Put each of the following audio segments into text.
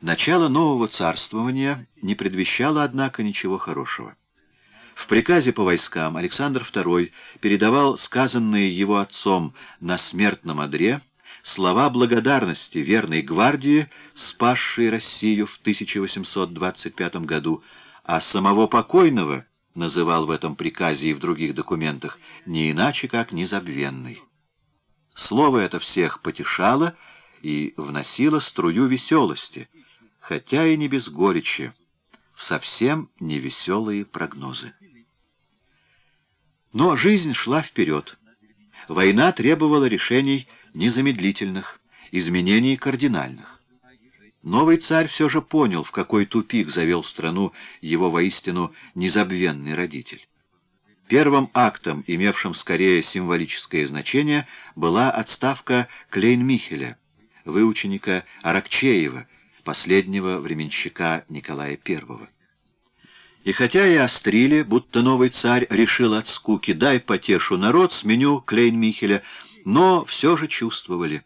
Начало нового царствования не предвещало, однако, ничего хорошего. В приказе по войскам Александр II передавал сказанные его отцом на смертном одре слова благодарности верной гвардии, спасшей Россию в 1825 году, а самого покойного называл в этом приказе и в других документах не иначе, как незабвенный. Слово это всех потешало и вносило струю веселости, хотя и не без горечи, в совсем невеселые прогнозы. Но жизнь шла вперед. Война требовала решений незамедлительных, изменений кардинальных. Новый царь все же понял, в какой тупик завел страну его воистину незабвенный родитель. Первым актом, имевшим скорее символическое значение, была отставка Клейн-Михеля, выученика Аракчеева, последнего временщика Николая I. И хотя и острили, будто новый царь решил от скуки «дай потешу народ, сменю Клейн-Михеля», но все же чувствовали.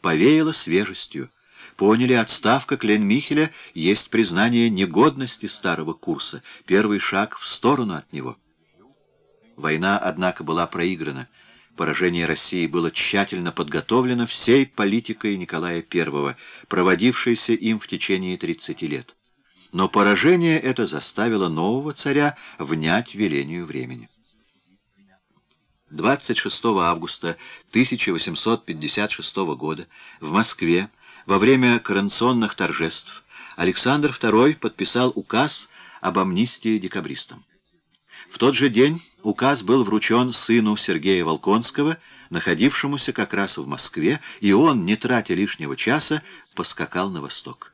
Повеяло свежестью. Поняли, отставка Клейн-Михеля есть признание негодности старого курса, первый шаг в сторону от него. Война, однако, была проиграна. Поражение России было тщательно подготовлено всей политикой Николая I, проводившейся им в течение 30 лет. Но поражение это заставило нового царя внять велению времени. 26 августа 1856 года в Москве во время коронационных торжеств Александр II подписал указ об амнистии декабристам. В тот же день указ был вручен сыну Сергея Волконского, находившемуся как раз в Москве, и он, не тратя лишнего часа, поскакал на восток.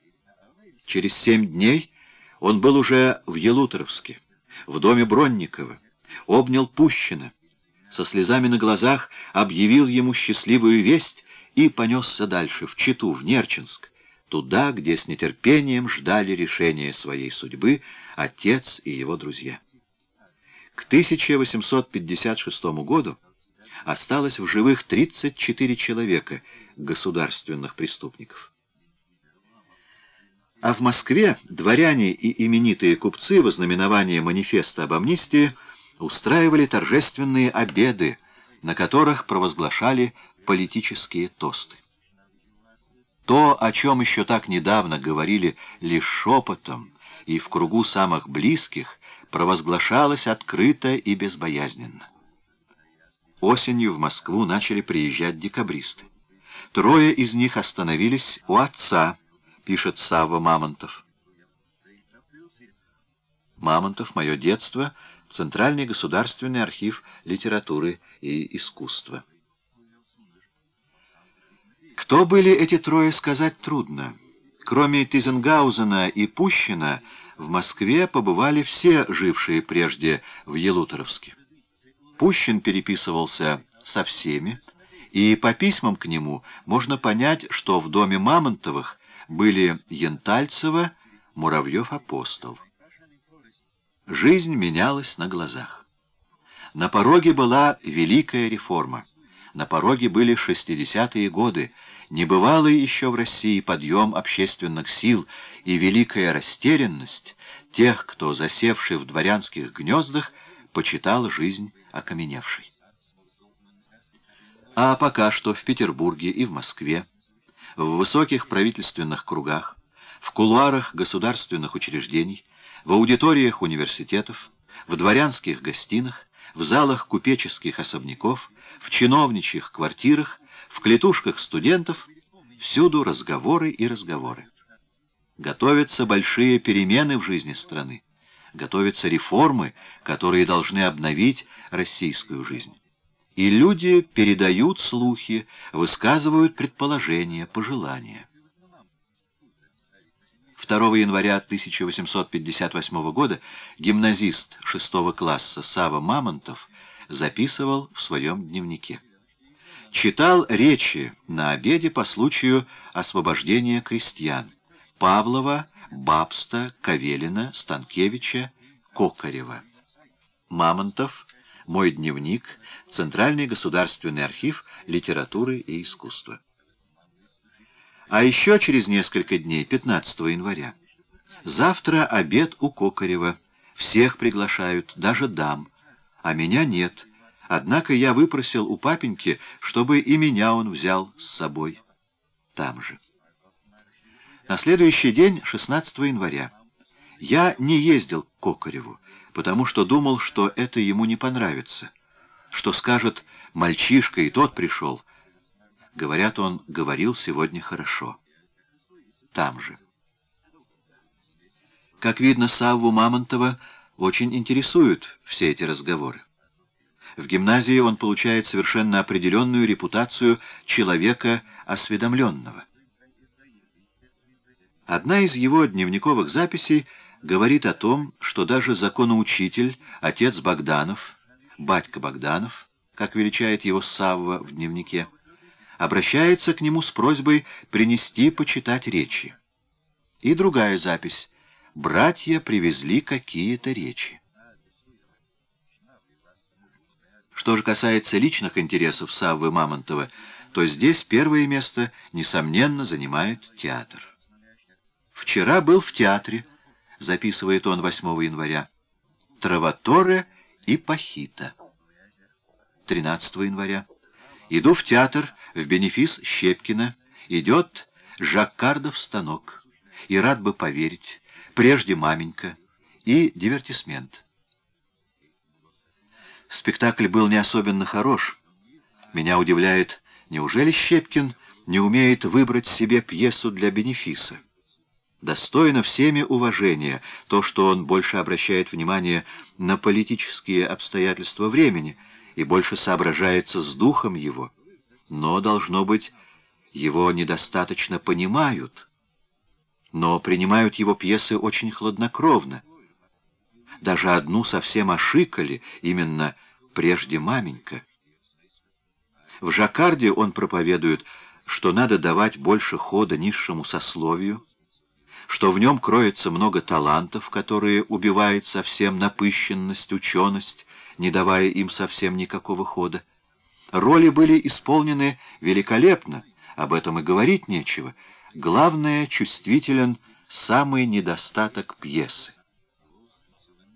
Через семь дней он был уже в Елуторовске, в доме Бронникова, обнял Пущина, со слезами на глазах объявил ему счастливую весть и понесся дальше, в Читу, в Нерчинск, туда, где с нетерпением ждали решения своей судьбы отец и его друзья. К 1856 году осталось в живых 34 человека, государственных преступников. А в Москве дворяне и именитые купцы во знаменование манифеста об амнистии устраивали торжественные обеды, на которых провозглашали политические тосты. То, о чем еще так недавно говорили лишь шепотом и в кругу самых близких, провозглашалось открыто и безбоязненно. Осенью в Москву начали приезжать декабристы. Трое из них остановились у отца, пишет Савва Мамонтов. Мамонтов, мое детство, Центральный государственный архив литературы и искусства. Кто были эти трое, сказать трудно. Кроме Тизенгаузена и Пущина, в Москве побывали все жившие прежде в Елуторовске. Пущин переписывался со всеми, и по письмам к нему можно понять, что в доме Мамонтовых были Янтальцева, Муравьев-апостол. Жизнь менялась на глазах. На пороге была великая реформа. На пороге были шестидесятые годы, небывалый еще в России подъем общественных сил и великая растерянность тех, кто, засевший в дворянских гнездах, почитал жизнь окаменевшей. А пока что в Петербурге и в Москве, в высоких правительственных кругах, в кулуарах государственных учреждений, в аудиториях университетов, в дворянских гостинах, в залах купеческих особняков, в чиновничьих квартирах, в клетушках студентов, всюду разговоры и разговоры. Готовятся большие перемены в жизни страны, готовятся реформы, которые должны обновить российскую жизнь. И люди передают слухи, высказывают предположения, пожелания. 2 января 1858 года гимназист 6 класса Сава Мамонтов записывал в своем дневнике. Читал речи на обеде по случаю освобождения крестьян Павлова, Бабста, Кавелина, Станкевича, Кокарева. Мамонтов, мой дневник, Центральный государственный архив литературы и искусства. А еще через несколько дней, 15 января, завтра обед у Кокарева. Всех приглашают, даже дам, а меня нет. Однако я выпросил у папеньки, чтобы и меня он взял с собой. Там же. На следующий день, 16 января, я не ездил к Кокареву, потому что думал, что это ему не понравится, что скажет «мальчишка, и тот пришел». Говорят, он говорил сегодня хорошо. Там же. Как видно, Савву Мамонтова очень интересуют все эти разговоры. В гимназии он получает совершенно определенную репутацию человека осведомленного. Одна из его дневниковых записей говорит о том, что даже законоучитель, отец Богданов, батька Богданов, как величает его Савва в дневнике, обращается к нему с просьбой принести почитать речи. И другая запись. Братья привезли какие-то речи. Что же касается личных интересов Саввы Мамонтова, то здесь первое место, несомненно, занимает театр. «Вчера был в театре», — записывает он 8 января, «Траваторе и Пахита». 13 января. Иду в театр, в бенефис Щепкина. Идет Жаккардов станок. И рад бы поверить, прежде маменька. И дивертисмент. Спектакль был не особенно хорош. Меня удивляет, неужели Щепкин не умеет выбрать себе пьесу для бенефиса? Достойно всеми уважения то, что он больше обращает внимание на политические обстоятельства времени и больше соображается с духом его. Но, должно быть, его недостаточно понимают, но принимают его пьесы очень хладнокровно. Даже одну совсем ошикали, именно прежде маменька. В Жаккарде он проповедует, что надо давать больше хода низшему сословию, что в нем кроется много талантов, которые убивают совсем напыщенность, ученость, не давая им совсем никакого хода. Роли были исполнены великолепно, об этом и говорить нечего. Главное, чувствителен самый недостаток пьесы.